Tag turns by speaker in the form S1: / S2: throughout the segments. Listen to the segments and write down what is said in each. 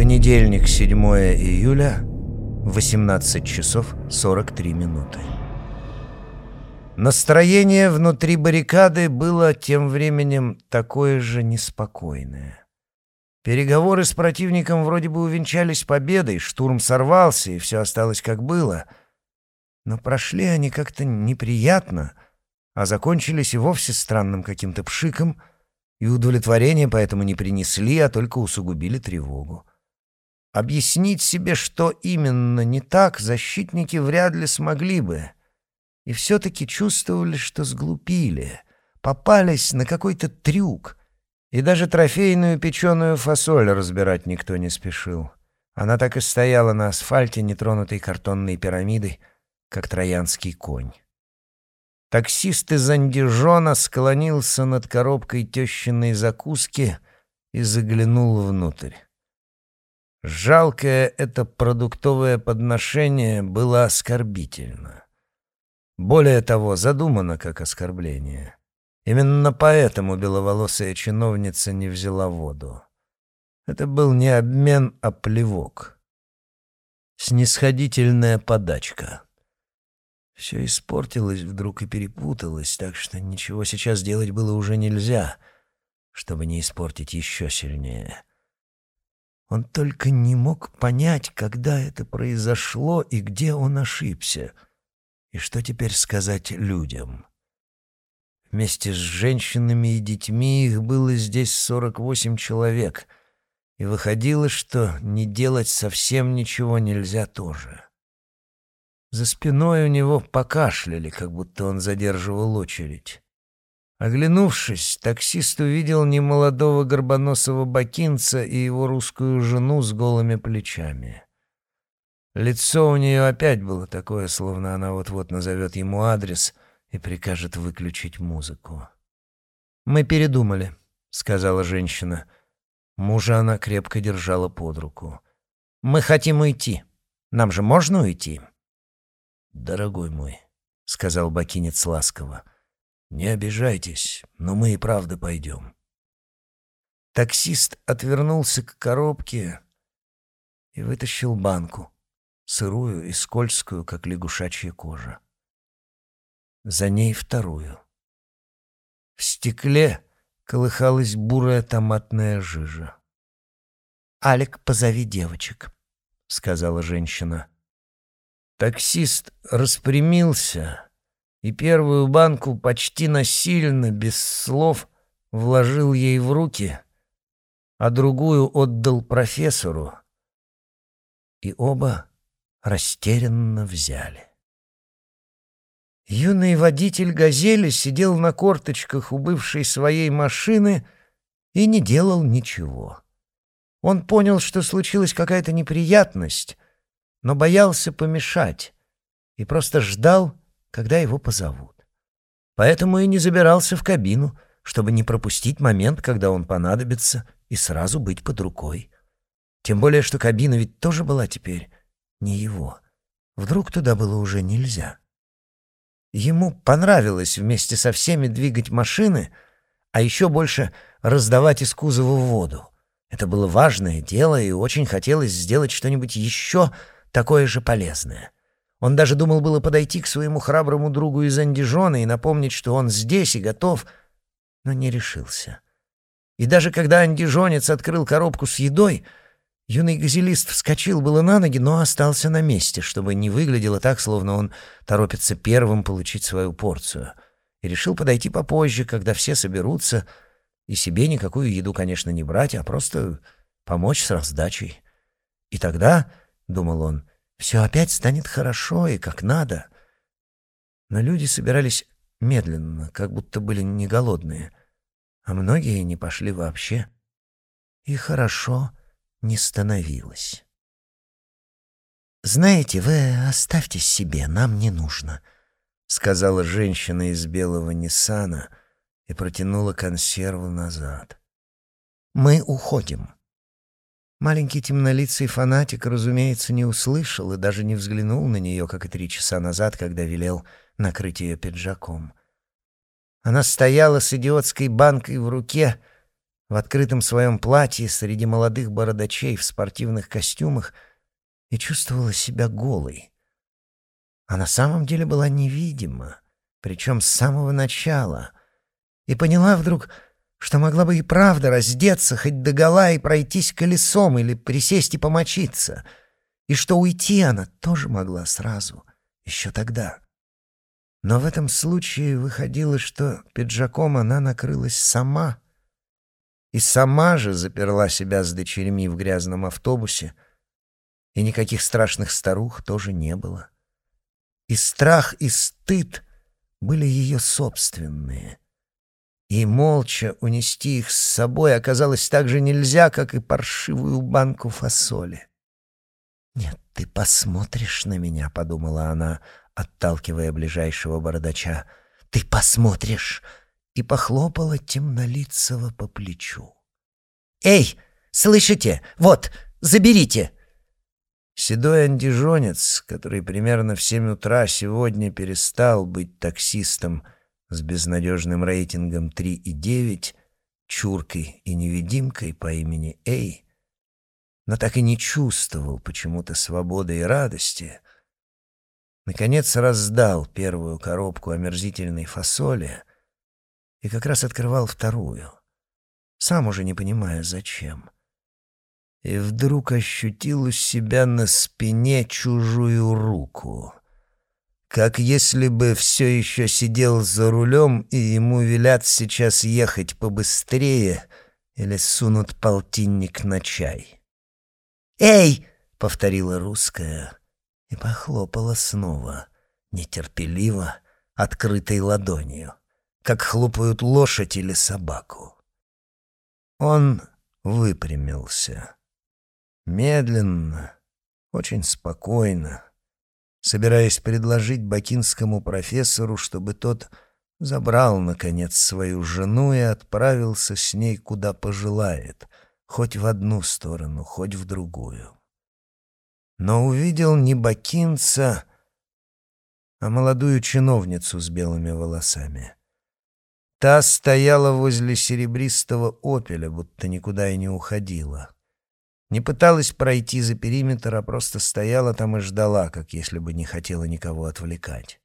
S1: Понедельник, 7 июля, 18 часов 43 минуты. Настроение внутри баррикады было тем временем такое же неспокойное. Переговоры с противником вроде бы увенчались победой, штурм сорвался, и все осталось как было. Но прошли они как-то неприятно, а закончились и вовсе странным каким-то пшиком, и удовлетворение поэтому не принесли, а только усугубили тревогу. Объяснить себе, что именно не так, защитники вряд ли смогли бы. И все-таки чувствовали, что сглупили, попались на какой-то трюк. И даже трофейную печеную фасоль разбирать никто не спешил. Она так и стояла на асфальте, нетронутой картонной пирамидой, как троянский конь. Таксист из Андижона склонился над коробкой тещиной закуски и заглянул внутрь. Жалкое это продуктовое подношение было оскорбительно. Более того, задумано как оскорбление. Именно поэтому беловолосая чиновница не взяла воду. Это был не обмен, а плевок. Снисходительная подачка. Все испортилось вдруг и перепуталось, так что ничего сейчас делать было уже нельзя, чтобы не испортить еще сильнее. Он только не мог понять, когда это произошло и где он ошибся. И что теперь сказать людям? Вместе с женщинами и детьми их было здесь сорок восемь человек, и выходило, что не делать совсем ничего нельзя тоже. За спиной у него покашляли, как будто он задерживал очередь. Оглянувшись, таксист увидел немолодого горбоносого бакинца и его русскую жену с голыми плечами. Лицо у нее опять было такое, словно она вот-вот назовет ему адрес и прикажет выключить музыку. «Мы передумали», — сказала женщина. Мужа она крепко держала под руку. «Мы хотим уйти. Нам же можно уйти?» «Дорогой мой», — сказал бакинец ласково, — «Не обижайтесь, но мы и правда пойдем». Таксист отвернулся к коробке и вытащил банку, сырую и скользкую, как лягушачья кожа. За ней вторую. В стекле колыхалась бурая томатная жижа. «Алик, позови девочек», — сказала женщина. Таксист распрямился и первую банку почти насильно, без слов, вложил ей в руки, а другую отдал профессору, и оба растерянно взяли. Юный водитель «Газели» сидел на корточках у бывшей своей машины и не делал ничего. Он понял, что случилась какая-то неприятность, но боялся помешать и просто ждал, когда его позовут. Поэтому и не забирался в кабину, чтобы не пропустить момент, когда он понадобится, и сразу быть под рукой. Тем более, что кабина ведь тоже была теперь не его. Вдруг туда было уже нельзя. Ему понравилось вместе со всеми двигать машины, а еще больше раздавать из кузова воду. Это было важное дело, и очень хотелось сделать что-нибудь еще такое же полезное — он даже думал было подойти к своему храброму другу из Андижона и напомнить, что он здесь и готов, но не решился. И даже когда андижонец открыл коробку с едой, юный газелист вскочил было на ноги, но остался на месте, чтобы не выглядело так, словно он торопится первым получить свою порцию. И решил подойти попозже, когда все соберутся, и себе никакую еду, конечно, не брать, а просто помочь с раздачей. И тогда, — думал он, все опять станет хорошо и как надо. Но люди собирались медленно, как будто были не голодные, а многие не пошли вообще. И хорошо не становилось. «Знаете, вы оставьте себе, нам не нужно», — сказала женщина из белого Ниссана и протянула консерву назад. «Мы уходим». Маленький темнолицый фанатик, разумеется, не услышал и даже не взглянул на нее, как и три часа назад, когда велел накрыть ее пиджаком. Она стояла с идиотской банкой в руке, в открытом своем платье среди молодых бородачей в спортивных костюмах и чувствовала себя голой. А на самом деле была невидима, причем с самого начала, и поняла вдруг, что могла бы и правда раздеться хоть догола и пройтись колесом или присесть и помочиться, и что уйти она тоже могла сразу, еще тогда. Но в этом случае выходило, что пиджаком она накрылась сама — и сама же заперла себя с дочерьми в грязном автобусе, и никаких страшных старух тоже не было. И страх, и стыд были ее собственные. И молча унести их с собой оказалось так же нельзя, как и паршивую банку фасоли. «Нет, ты посмотришь на меня», — подумала она, отталкивая ближайшего бородача. «Ты посмотришь!» и похлопала темнолицего по плечу. «Эй, слышите? Вот, заберите!» Седой андижонец, который примерно в семь утра сегодня перестал быть таксистом с безнадежным рейтингом 3,9, чуркой и невидимкой по имени Эй, но так и не чувствовал почему-то свободы и радости, наконец раздал первую коробку омерзительной фасоли и как раз открывал вторую, сам уже не понимая, зачем. И вдруг ощутил у себя на спине чужую руку, как если бы все еще сидел за рулем, и ему велят сейчас ехать побыстрее или сунут полтинник на чай. «Эй!» — повторила русская и похлопала снова, нетерпеливо, открытой ладонью как хлопают лошадь или собаку. Он выпрямился. Медленно, очень спокойно, собираясь предложить бакинскому профессору, чтобы тот забрал, наконец, свою жену и отправился с ней куда пожелает, хоть в одну сторону, хоть в другую. Но увидел не бакинца, а молодую чиновницу с белыми волосами — Та стояла возле серебристого опеля, будто никуда и не уходила. Не пыталась пройти за периметр, а просто стояла там и ждала, как если бы не хотела никого отвлекать.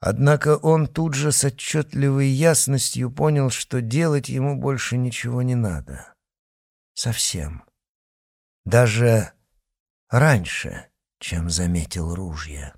S1: Однако он тут же с отчетливой ясностью понял, что делать ему больше ничего не надо. Совсем. Даже раньше, чем заметил ружья.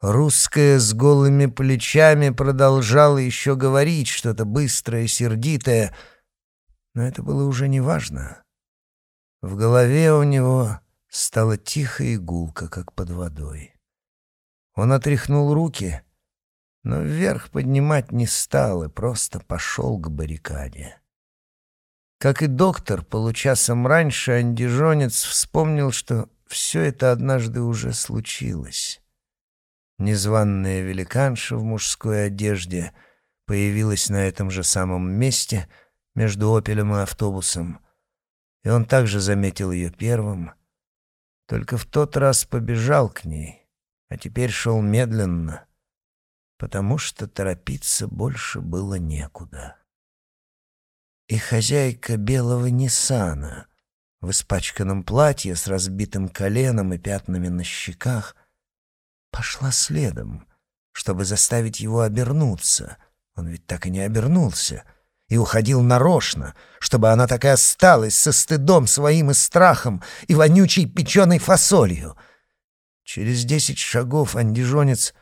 S1: Русская с голыми плечами продолжала еще говорить что-то быстрое, сердитое, но это было уже неважно. В голове у него стало тихо и гулко, как под водой. Он отряхнул руки, но вверх поднимать не стал и просто пошел к баррикаде. Как и доктор, получасом раньше андижонец вспомнил, что все это однажды уже случилось. Незваная великанша в мужской одежде появилась на этом же самом месте между «Опелем» и автобусом, и он также заметил ее первым, только в тот раз побежал к ней, а теперь шел медленно, потому что торопиться больше было некуда. И хозяйка белого Ниссана в испачканном платье с разбитым коленом и пятнами на щеках — пошла следом, чтобы заставить его обернуться. Он ведь так и не обернулся. И уходил нарочно, чтобы она так и осталась со стыдом своим и страхом и вонючей печеной фасолью. Через десять шагов андижонец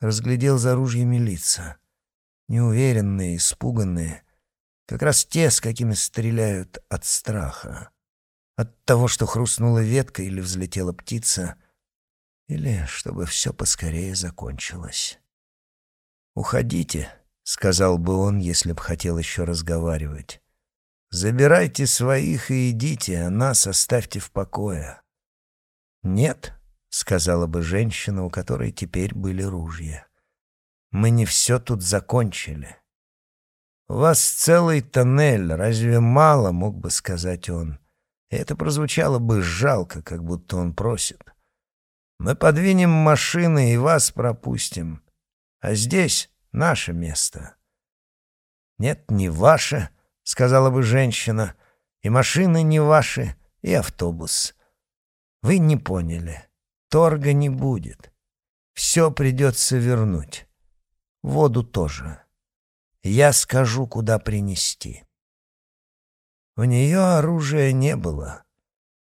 S1: разглядел за ружьями лица. Неуверенные, испуганные. Как раз те, с какими стреляют от страха. От того, что хрустнула ветка или взлетела птица — или чтобы все поскорее закончилось. «Уходите», — сказал бы он, если б хотел еще разговаривать. «Забирайте своих и идите, а нас оставьте в покое». «Нет», — сказала бы женщина, у которой теперь были ружья. «Мы не все тут закончили». «У вас целый тоннель, разве мало?» — мог бы сказать он. Это прозвучало бы жалко, как будто он просит. Мы подвинем машины и вас пропустим. А здесь наше место. Нет, не ваше, сказала бы женщина, и машины не ваши, и автобус. Вы не поняли. Торга не будет. Все придется вернуть. Воду тоже. Я скажу, куда принести. У нее оружия не было.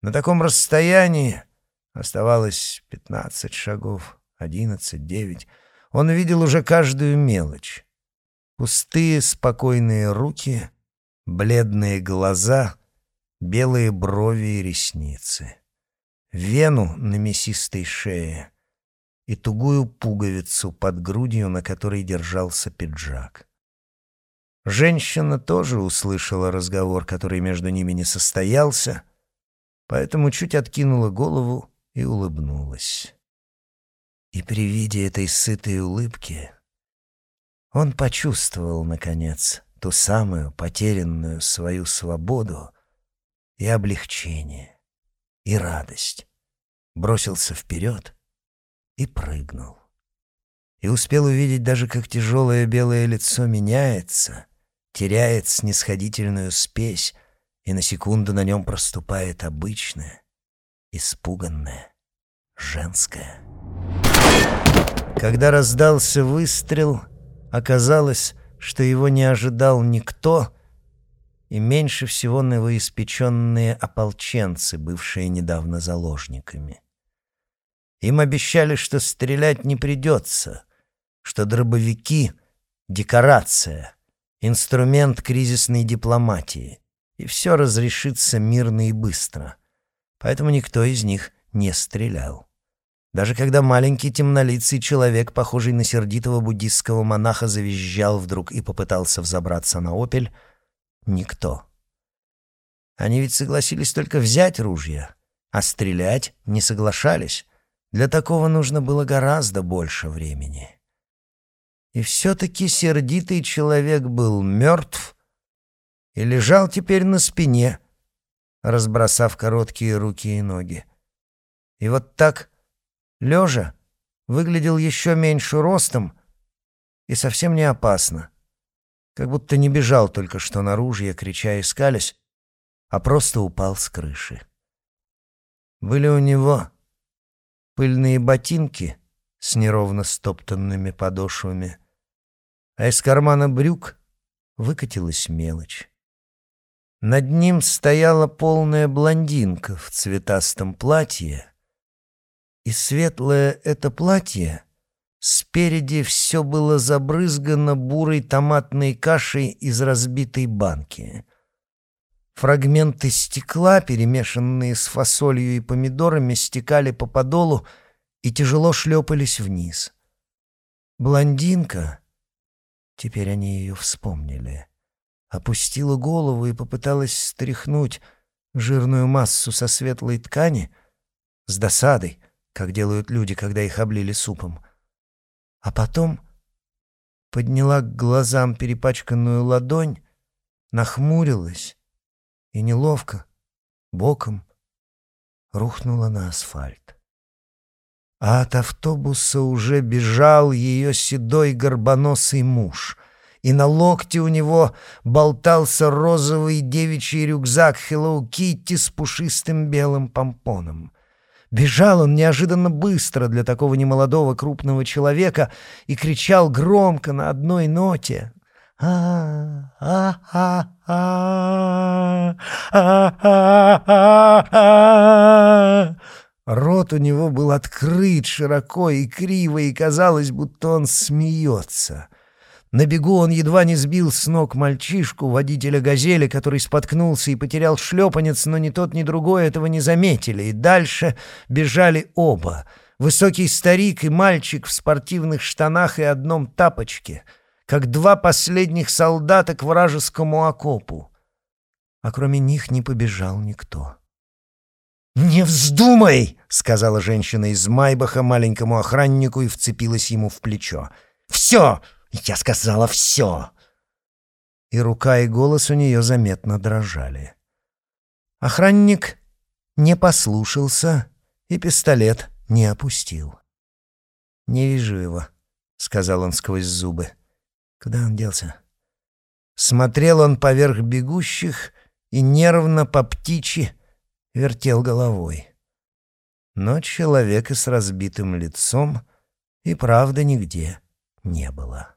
S1: На таком расстоянии оставалось пятнадцать шагов, одиннадцать, девять. Он видел уже каждую мелочь. Пустые, спокойные руки, бледные глаза, белые брови и ресницы. Вену на мясистой шее и тугую пуговицу под грудью, на которой держался пиджак. Женщина тоже услышала разговор, который между ними не состоялся, поэтому чуть откинула голову и улыбнулась. И при виде этой сытой улыбки он почувствовал, наконец, ту самую потерянную свою свободу и облегчение, и радость. Бросился вперед и прыгнул. И успел увидеть даже, как тяжелое белое лицо меняется, теряет снисходительную спесь, и на секунду на нем проступает обычное, испуганное, женское. Когда раздался выстрел, оказалось, что его не ожидал никто, и меньше всего новоиспеченные ополченцы, бывшие недавно заложниками. Им обещали, что стрелять не придется, что дробовики — декорация, инструмент кризисной дипломатии, и все разрешится мирно и быстро. Поэтому никто из них не стрелял. Даже когда маленький темнолицый человек, похожий на сердитого буддистского монаха, завизжал вдруг и попытался взобраться на опель, никто. Они ведь согласились только взять ружья, а стрелять не соглашались. Для такого нужно было гораздо больше времени. И все-таки сердитый человек был мертв и лежал теперь на спине, разбросав короткие руки и ноги. И вот так лежа, выглядел еще меньше ростом и совсем не опасно. Как будто не бежал только что наружу, я крича и скались, а просто упал с крыши. Были у него пыльные ботинки с неровно стоптанными подошвами, а из кармана брюк выкатилась мелочь. Над ним стояла полная блондинка в цветастом платье, и светлое это платье спереди все было забрызгано бурой томатной кашей из разбитой банки. Фрагменты стекла, перемешанные с фасолью и помидорами, стекали по подолу и тяжело шлепались вниз. Блондинка, теперь они ее вспомнили, опустила голову и попыталась стряхнуть жирную массу со светлой ткани с досадой, как делают люди, когда их облили супом. А потом подняла к глазам перепачканную ладонь, нахмурилась и неловко, боком, рухнула на асфальт. А от автобуса уже бежал ее седой горбоносый муж, и на локте у него болтался розовый девичий рюкзак Hello Kitty с пушистым белым помпоном. Бежал он неожиданно быстро для такого немолодого крупного человека и кричал громко на одной ноте. а а а Рот у него был открыт широко и криво, и казалось, будто он смеется. На бегу он едва не сбил с ног мальчишку, водителя «Газели», который споткнулся и потерял шлепанец, но ни тот, ни другой этого не заметили, и дальше бежали оба — высокий старик и мальчик в спортивных штанах и одном тапочке, как два последних солдата к вражескому окопу. А кроме них не побежал никто. «Не вздумай!» — сказала женщина из Майбаха маленькому охраннику и вцепилась ему в плечо. «Все! Я сказала все!» И рука, и голос у нее заметно дрожали. Охранник не послушался и пистолет не опустил. «Не вижу его», — сказал он сквозь зубы. «Куда он делся?» Смотрел он поверх бегущих и нервно по птичьи вертел головой. Но человека с разбитым лицом и правда нигде не было.